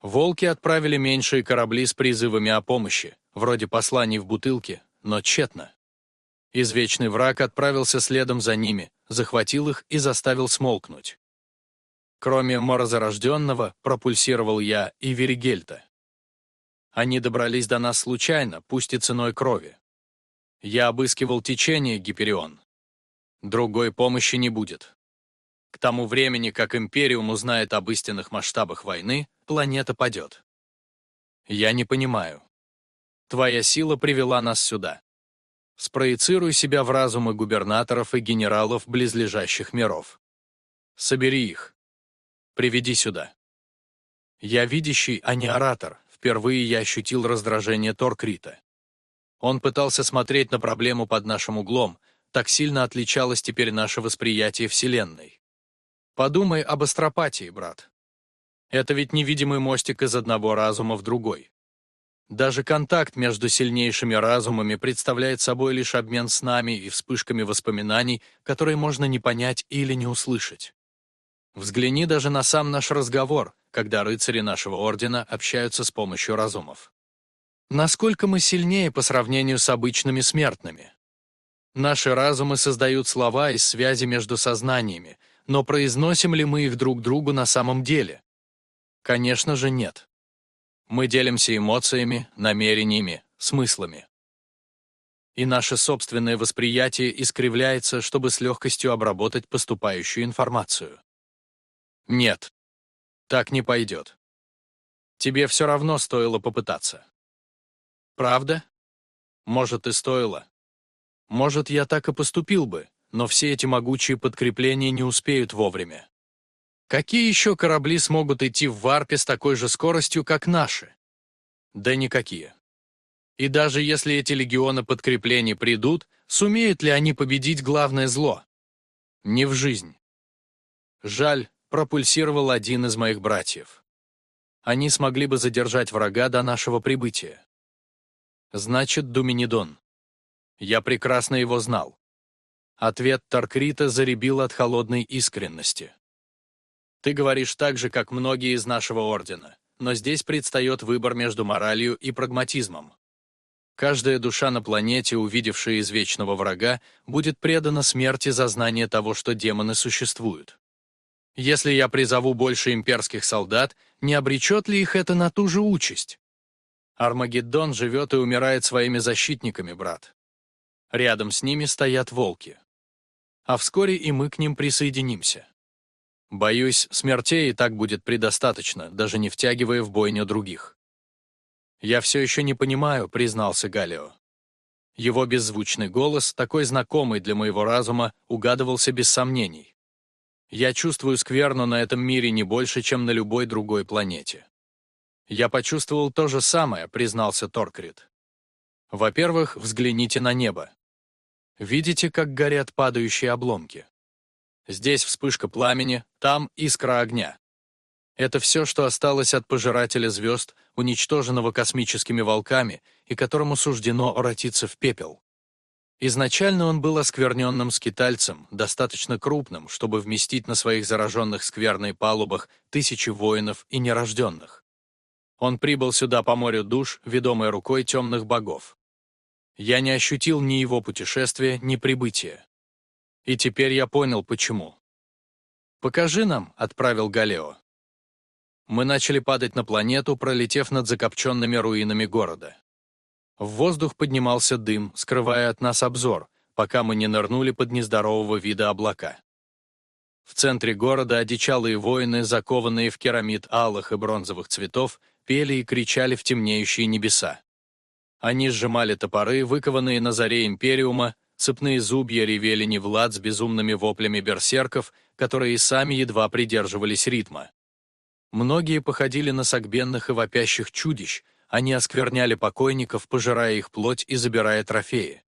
Волки отправили меньшие корабли с призывами о помощи, вроде посланий в бутылке, но тщетно. Извечный враг отправился следом за ними, захватил их и заставил смолкнуть. Кроме морозорожденного, пропульсировал я и Веригельта. Они добрались до нас случайно, пусть и ценой крови. Я обыскивал течение Гиперион. Другой помощи не будет. К тому времени, как Империум узнает об истинных масштабах войны, планета падет. Я не понимаю. Твоя сила привела нас сюда. Спроецируй себя в разумы губернаторов и генералов близлежащих миров. Собери их. Приведи сюда. Я видящий, а не оратор. Впервые я ощутил раздражение Торкрита. Он пытался смотреть на проблему под нашим углом, так сильно отличалось теперь наше восприятие Вселенной. Подумай об астропатии, брат. Это ведь невидимый мостик из одного разума в другой. Даже контакт между сильнейшими разумами представляет собой лишь обмен с нами и вспышками воспоминаний, которые можно не понять или не услышать. Взгляни даже на сам наш разговор, когда рыцари нашего ордена общаются с помощью разумов. Насколько мы сильнее по сравнению с обычными смертными? Наши разумы создают слова из связи между сознаниями, но произносим ли мы их друг другу на самом деле? Конечно же, нет. Мы делимся эмоциями, намерениями, смыслами. И наше собственное восприятие искривляется, чтобы с легкостью обработать поступающую информацию. Нет, так не пойдет. Тебе все равно стоило попытаться. Правда? Может, и стоило. Может, я так и поступил бы, но все эти могучие подкрепления не успеют вовремя. Какие еще корабли смогут идти в варпе с такой же скоростью, как наши? Да никакие. И даже если эти легионы подкреплений придут, сумеют ли они победить главное зло? Не в жизнь. Жаль, пропульсировал один из моих братьев. Они смогли бы задержать врага до нашего прибытия. Значит, Думинидон. Я прекрасно его знал. Ответ Таркрита заребил от холодной искренности. Ты говоришь так же, как многие из нашего ордена, но здесь предстает выбор между моралью и прагматизмом. Каждая душа на планете, увидевшая извечного врага, будет предана смерти за знание того, что демоны существуют. Если я призову больше имперских солдат, не обречет ли их это на ту же участь? Армагеддон живет и умирает своими защитниками, брат. Рядом с ними стоят волки. А вскоре и мы к ним присоединимся. Боюсь, смертей и так будет предостаточно, даже не втягивая в бойню других. «Я все еще не понимаю», — признался Галио. Его беззвучный голос, такой знакомый для моего разума, угадывался без сомнений. Я чувствую скверну на этом мире не больше, чем на любой другой планете. Я почувствовал то же самое, признался Торкрит. Во-первых, взгляните на небо. Видите, как горят падающие обломки? Здесь вспышка пламени, там искра огня. Это все, что осталось от пожирателя звезд, уничтоженного космическими волками и которому суждено обратиться в пепел. Изначально он был оскверненным скитальцем, достаточно крупным, чтобы вместить на своих зараженных скверной палубах тысячи воинов и нерожденных. Он прибыл сюда по морю душ, ведомой рукой темных богов. Я не ощутил ни его путешествия, ни прибытия. И теперь я понял, почему. «Покажи нам», — отправил Галео. Мы начали падать на планету, пролетев над закопченными руинами города. В воздух поднимался дым, скрывая от нас обзор, пока мы не нырнули под нездорового вида облака. В центре города одичалые воины, закованные в керамид алых и бронзовых цветов, пели и кричали в темнеющие небеса. Они сжимали топоры, выкованные на заре Империума, цепные зубья ревели не в с безумными воплями берсерков, которые сами едва придерживались ритма. Многие походили на согбенных и вопящих чудищ, они оскверняли покойников, пожирая их плоть и забирая трофеи.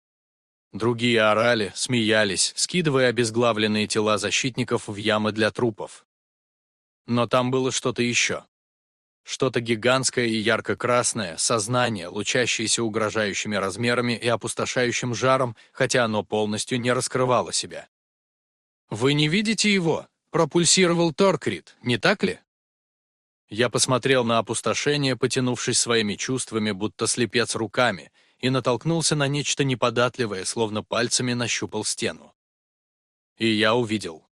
Другие орали, смеялись, скидывая обезглавленные тела защитников в ямы для трупов. Но там было что-то еще. Что-то гигантское и ярко-красное, сознание, лучащееся угрожающими размерами и опустошающим жаром, хотя оно полностью не раскрывало себя. «Вы не видите его?» — пропульсировал Торкрит, не так ли? Я посмотрел на опустошение, потянувшись своими чувствами, будто слепец руками, и натолкнулся на нечто неподатливое, словно пальцами нащупал стену. И я увидел.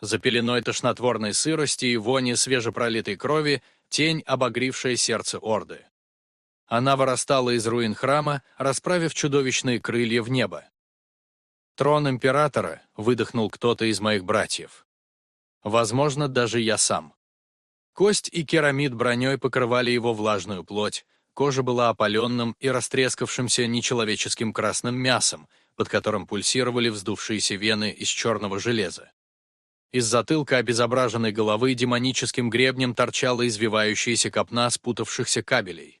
За пеленой тошнотворной сырости и вони свежепролитой крови тень, обогрившая сердце Орды. Она вырастала из руин храма, расправив чудовищные крылья в небо. «Трон императора», — выдохнул кто-то из моих братьев. Возможно, даже я сам. Кость и керамид броней покрывали его влажную плоть, кожа была опаленным и растрескавшимся нечеловеческим красным мясом, под которым пульсировали вздувшиеся вены из черного железа. Из затылка обезображенной головы демоническим гребнем торчала извивающаяся копна спутавшихся кабелей.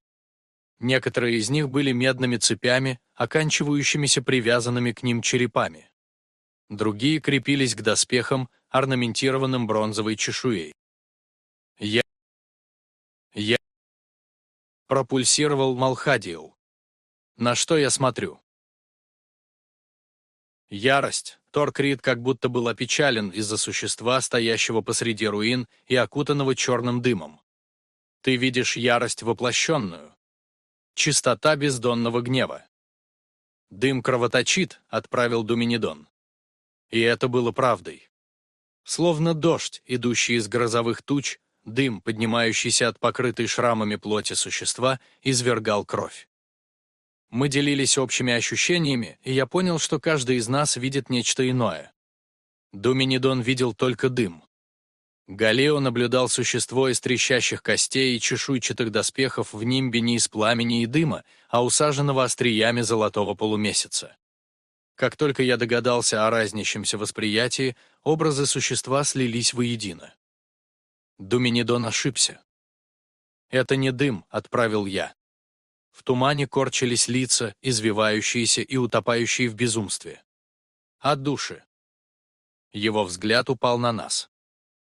Некоторые из них были медными цепями, оканчивающимися привязанными к ним черепами. Другие крепились к доспехам, орнаментированным бронзовой чешуей. Я... Я... Пропульсировал Малхадиил. На что я смотрю? Ярость. Торкрит как будто был опечален из-за существа, стоящего посреди руин и окутанного черным дымом. Ты видишь ярость воплощенную. Чистота бездонного гнева. «Дым кровоточит», — отправил Думинидон. И это было правдой. Словно дождь, идущий из грозовых туч, Дым, поднимающийся от покрытой шрамами плоти существа, извергал кровь. Мы делились общими ощущениями, и я понял, что каждый из нас видит нечто иное. Думинидон видел только дым. Галео наблюдал существо из трещащих костей и чешуйчатых доспехов в нимбе не из пламени и дыма, а усаженного остриями золотого полумесяца. Как только я догадался о разнящемся восприятии, образы существа слились воедино. Думинидон ошибся. «Это не дым», — отправил я. В тумане корчились лица, извивающиеся и утопающие в безумстве. От души. Его взгляд упал на нас.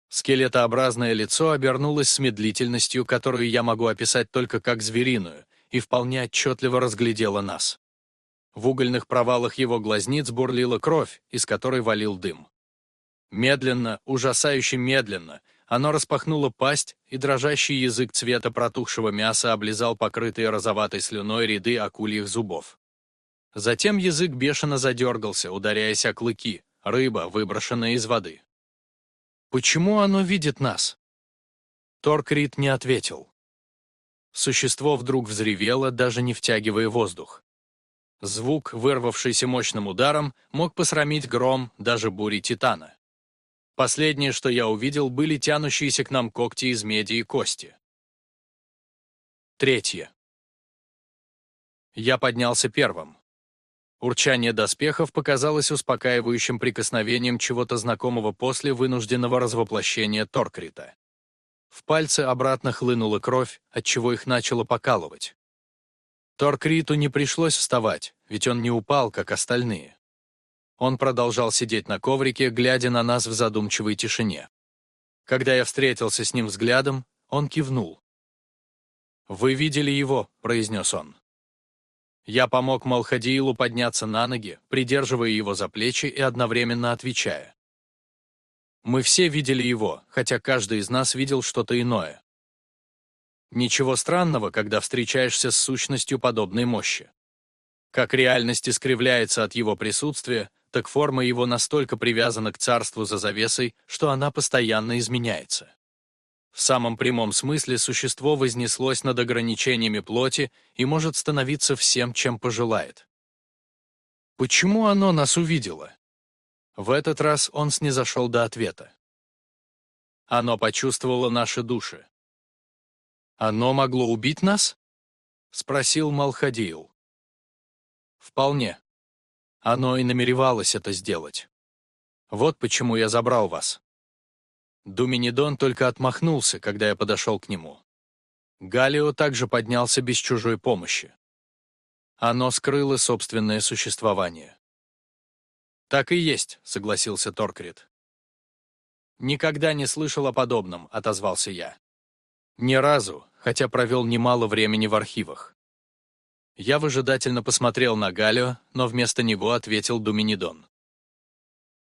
Скелетообразное лицо обернулось с медлительностью, которую я могу описать только как звериную, и вполне отчетливо разглядело нас. В угольных провалах его глазниц бурлила кровь, из которой валил дым. Медленно, ужасающе медленно, оно распахнуло пасть, и дрожащий язык цвета протухшего мяса облизал покрытые розоватой слюной ряды акульих зубов. Затем язык бешено задергался, ударяясь о клыки, рыба, выброшенная из воды. Почему оно видит нас? Торкрит не ответил. Существо вдруг взревело, даже не втягивая воздух. Звук, вырвавшийся мощным ударом, мог посрамить гром даже бури Титана. Последнее, что я увидел, были тянущиеся к нам когти из меди и кости. Третье. Я поднялся первым. Урчание доспехов показалось успокаивающим прикосновением чего-то знакомого после вынужденного развоплощения Торкрита. В пальцы обратно хлынула кровь, отчего их начало покалывать. Торкриту не пришлось вставать, ведь он не упал, как остальные. Он продолжал сидеть на коврике, глядя на нас в задумчивой тишине. Когда я встретился с ним взглядом, он кивнул. «Вы видели его», — произнес он. Я помог Малхадиилу подняться на ноги, придерживая его за плечи и одновременно отвечая. Мы все видели его, хотя каждый из нас видел что-то иное. Ничего странного, когда встречаешься с сущностью подобной мощи. Как реальность искривляется от его присутствия, так форма его настолько привязана к царству за завесой, что она постоянно изменяется. В самом прямом смысле существо вознеслось над ограничениями плоти и может становиться всем, чем пожелает. Почему оно нас увидело? В этот раз он снизошел до ответа. Оно почувствовало наши души. Оно могло убить нас? Спросил Малхадиил. Вполне. Оно и намеревалось это сделать. Вот почему я забрал вас. Думинидон только отмахнулся, когда я подошел к нему. Галио также поднялся без чужой помощи. Оно скрыло собственное существование. «Так и есть», — согласился Торкрит. «Никогда не слышал о подобном», — отозвался я. «Ни разу, хотя провел немало времени в архивах». Я выжидательно посмотрел на Галио, но вместо него ответил Думинидон.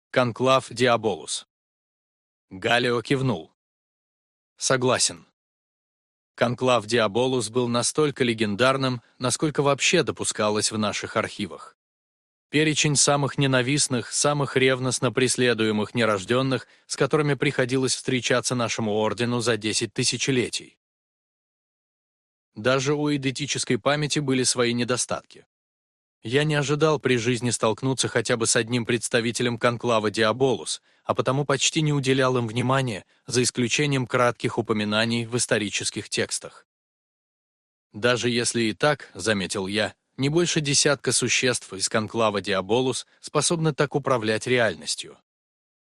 «Конклав Диаболус». Галио кивнул. Согласен. Конклав Диаболус был настолько легендарным, насколько вообще допускалось в наших архивах. Перечень самых ненавистных, самых ревностно преследуемых нерожденных, с которыми приходилось встречаться нашему ордену за 10 тысячелетий. Даже у идентической памяти были свои недостатки. Я не ожидал при жизни столкнуться хотя бы с одним представителем конклава Диаболус, а потому почти не уделял им внимания, за исключением кратких упоминаний в исторических текстах. Даже если и так, заметил я, не больше десятка существ из конклава Диаболус способны так управлять реальностью.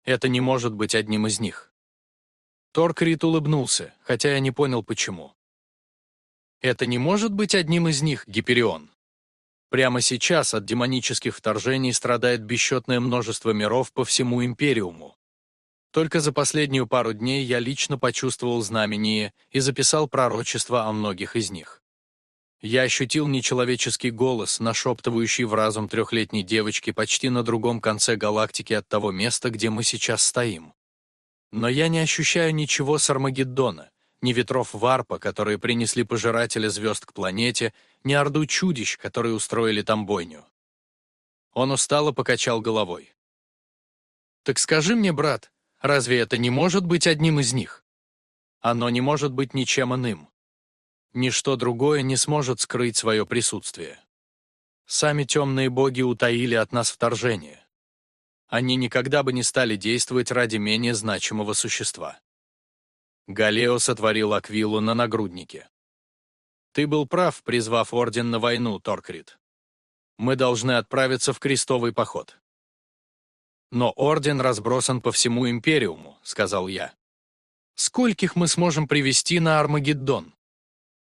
Это не может быть одним из них. Торкрит улыбнулся, хотя я не понял, почему. Это не может быть одним из них, Гиперион. Прямо сейчас от демонических вторжений страдает бесчетное множество миров по всему Империуму. Только за последнюю пару дней я лично почувствовал знамение и записал пророчество о многих из них. Я ощутил нечеловеческий голос, нашептывающий в разум трехлетней девочки почти на другом конце галактики от того места, где мы сейчас стоим. Но я не ощущаю ничего с Армагеддона, ни ветров варпа, которые принесли пожирателя звезд к планете, ни орду чудищ, которые устроили там бойню. Он устало покачал головой. «Так скажи мне, брат, разве это не может быть одним из них? Оно не может быть ничем иным. Ничто другое не сможет скрыть свое присутствие. Сами темные боги утаили от нас вторжение. Они никогда бы не стали действовать ради менее значимого существа. Галео сотворил Аквилу на нагруднике. Ты был прав, призвав Орден на войну, Торкрит. Мы должны отправиться в крестовый поход. Но Орден разбросан по всему Империуму, сказал я. Скольких мы сможем привести на Армагеддон?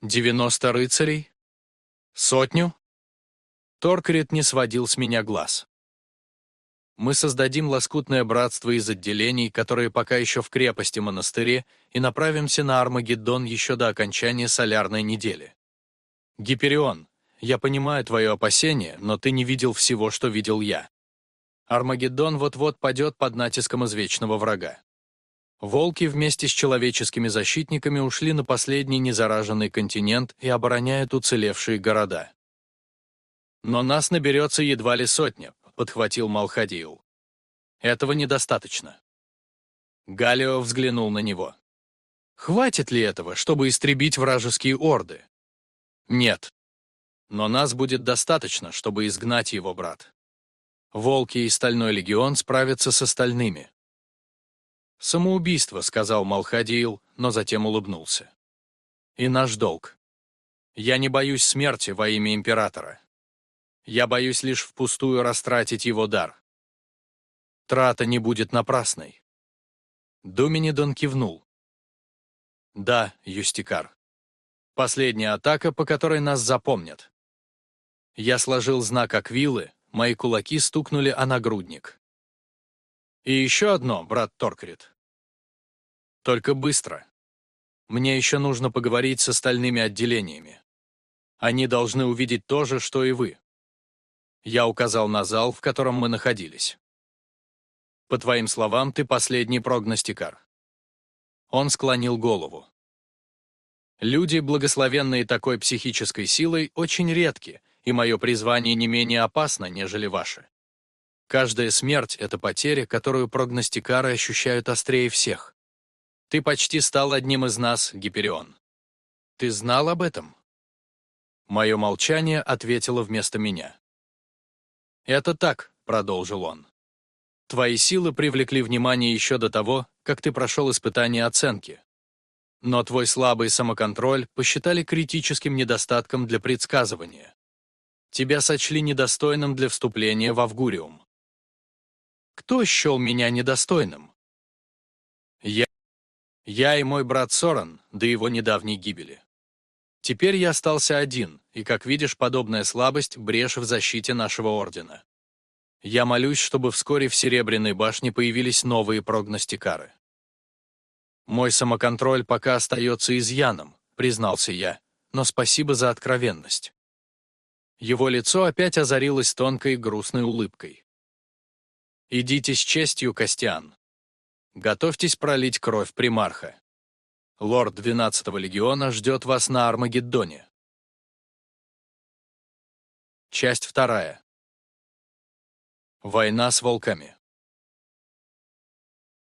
Девяносто рыцарей? Сотню? Торкрит не сводил с меня глаз. Мы создадим лоскутное братство из отделений, которые пока еще в крепости монастыре, и направимся на Армагеддон еще до окончания солярной недели. Гиперион, я понимаю твое опасение, но ты не видел всего, что видел я. Армагеддон вот-вот падет под натиском извечного врага. Волки вместе с человеческими защитниками ушли на последний незараженный континент и обороняют уцелевшие города. Но нас наберется едва ли сотня, — подхватил Малхадиил. «Этого недостаточно. Галио взглянул на него. «Хватит ли этого, чтобы истребить вражеские орды?» «Нет. Но нас будет достаточно, чтобы изгнать его, брат. Волки и Стальной легион справятся с остальными». «Самоубийство», — сказал Малхадиил, но затем улыбнулся. «И наш долг. Я не боюсь смерти во имя Императора. Я боюсь лишь впустую растратить его дар. Трата не будет напрасной». Доминидон кивнул. «Да, Юстикар. Последняя атака, по которой нас запомнят». Я сложил знак Аквилы, мои кулаки стукнули о нагрудник. «И еще одно, брат Торкрит. Только быстро. Мне еще нужно поговорить с остальными отделениями. Они должны увидеть то же, что и вы». Я указал на зал, в котором мы находились. «По твоим словам, ты последний прогностикар». Он склонил голову. Люди, благословенные такой психической силой, очень редки, и мое призвание не менее опасно, нежели ваше. Каждая смерть — это потеря, которую прогностикары ощущают острее всех. Ты почти стал одним из нас, Гиперион. Ты знал об этом? Мое молчание ответило вместо меня. «Это так», — продолжил он. «Твои силы привлекли внимание еще до того, как ты прошел испытание оценки. Но твой слабый самоконтроль посчитали критическим недостатком для предсказывания. Тебя сочли недостойным для вступления в Авгуриум. Кто счел меня недостойным? Я. Я и мой брат Соран до его недавней гибели. Теперь я остался один, и, как видишь, подобная слабость — брешь в защите нашего ордена. Я молюсь, чтобы вскоре в Серебряной башне появились новые прогностикары. «Мой самоконтроль пока остается изъяном», — признался я, «но спасибо за откровенность». Его лицо опять озарилось тонкой грустной улыбкой. «Идите с честью, Костян. Готовьтесь пролить кровь примарха. Лорд 12-го легиона ждет вас на Армагеддоне». Часть вторая. Война с волками.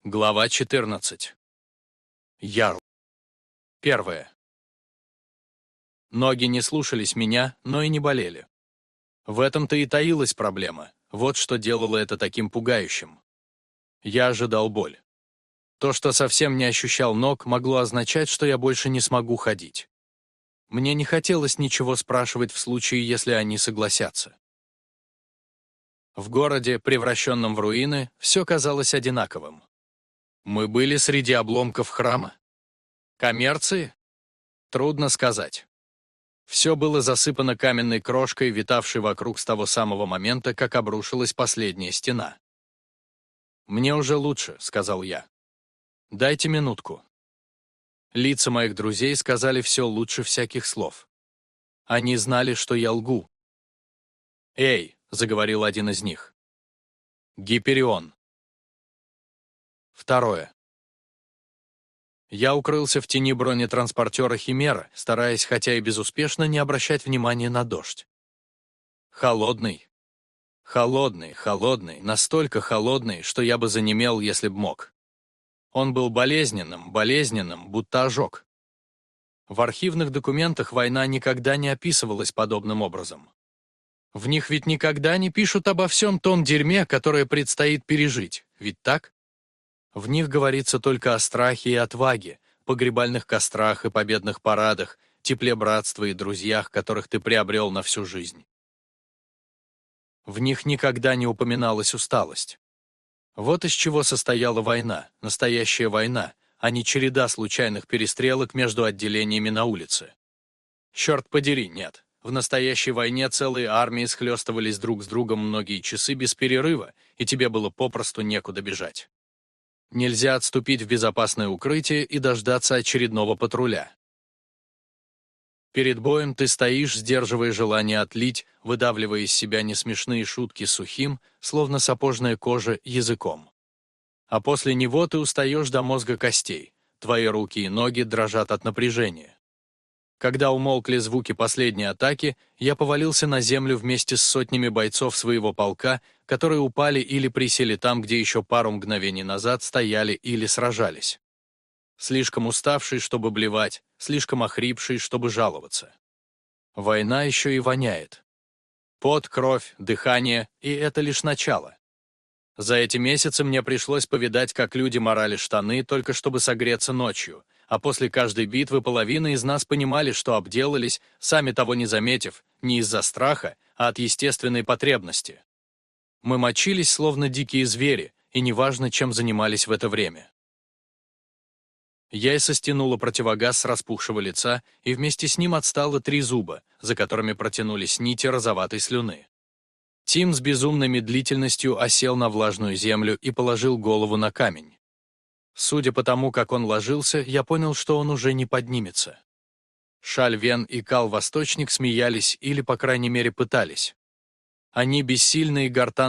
Глава 14. Ярл. Первое. Ноги не слушались меня, но и не болели. В этом-то и таилась проблема, вот что делало это таким пугающим. Я ожидал боль. То, что совсем не ощущал ног, могло означать, что я больше не смогу ходить. Мне не хотелось ничего спрашивать в случае, если они согласятся. В городе, превращенном в руины, все казалось одинаковым. Мы были среди обломков храма. Коммерции? Трудно сказать. Все было засыпано каменной крошкой, витавшей вокруг с того самого момента, как обрушилась последняя стена. «Мне уже лучше», — сказал я. «Дайте минутку». Лица моих друзей сказали все лучше всяких слов. Они знали, что я лгу. «Эй», — заговорил один из них. «Гиперион, Второе. Я укрылся в тени бронетранспортера «Химера», стараясь, хотя и безуспешно, не обращать внимания на дождь. Холодный. Холодный, холодный, настолько холодный, что я бы занемел, если б мог. Он был болезненным, болезненным, будто ожог. В архивных документах война никогда не описывалась подобным образом. В них ведь никогда не пишут обо всем том дерьме, которое предстоит пережить, ведь так? В них говорится только о страхе и отваге, погребальных кострах и победных парадах, тепле братства и друзьях, которых ты приобрел на всю жизнь. В них никогда не упоминалась усталость. Вот из чего состояла война, настоящая война, а не череда случайных перестрелок между отделениями на улице. Черт подери, нет. В настоящей войне целые армии схлестывались друг с другом многие часы без перерыва, и тебе было попросту некуда бежать. Нельзя отступить в безопасное укрытие и дождаться очередного патруля. Перед боем ты стоишь, сдерживая желание отлить, выдавливая из себя несмешные шутки сухим, словно сапожная кожа, языком. А после него ты устаешь до мозга костей, твои руки и ноги дрожат от напряжения. Когда умолкли звуки последней атаки, я повалился на землю вместе с сотнями бойцов своего полка, которые упали или присели там, где еще пару мгновений назад стояли или сражались. Слишком уставший, чтобы блевать, слишком охрипший, чтобы жаловаться. Война еще и воняет. Пот, кровь, дыхание, и это лишь начало. За эти месяцы мне пришлось повидать, как люди морали штаны, только чтобы согреться ночью, а после каждой битвы половина из нас понимали, что обделались, сами того не заметив, не из-за страха, а от естественной потребности. Мы мочились, словно дикие звери, и неважно, чем занимались в это время. Яйса стянула противогаз с распухшего лица, и вместе с ним отстало три зуба, за которыми протянулись нити розоватой слюны. Тим с безумной медлительностью осел на влажную землю и положил голову на камень. Судя по тому, как он ложился, я понял, что он уже не поднимется. Шаль Вен и Кал Восточник смеялись или, по крайней мере, пытались. Они бессильно и гортанно